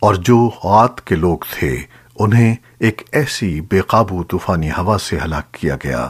اور جو غات کے لوگ تھے، انہیں ایک ایسی بے قابو طوفانی ہوا سے ہلاک کیا گیا۔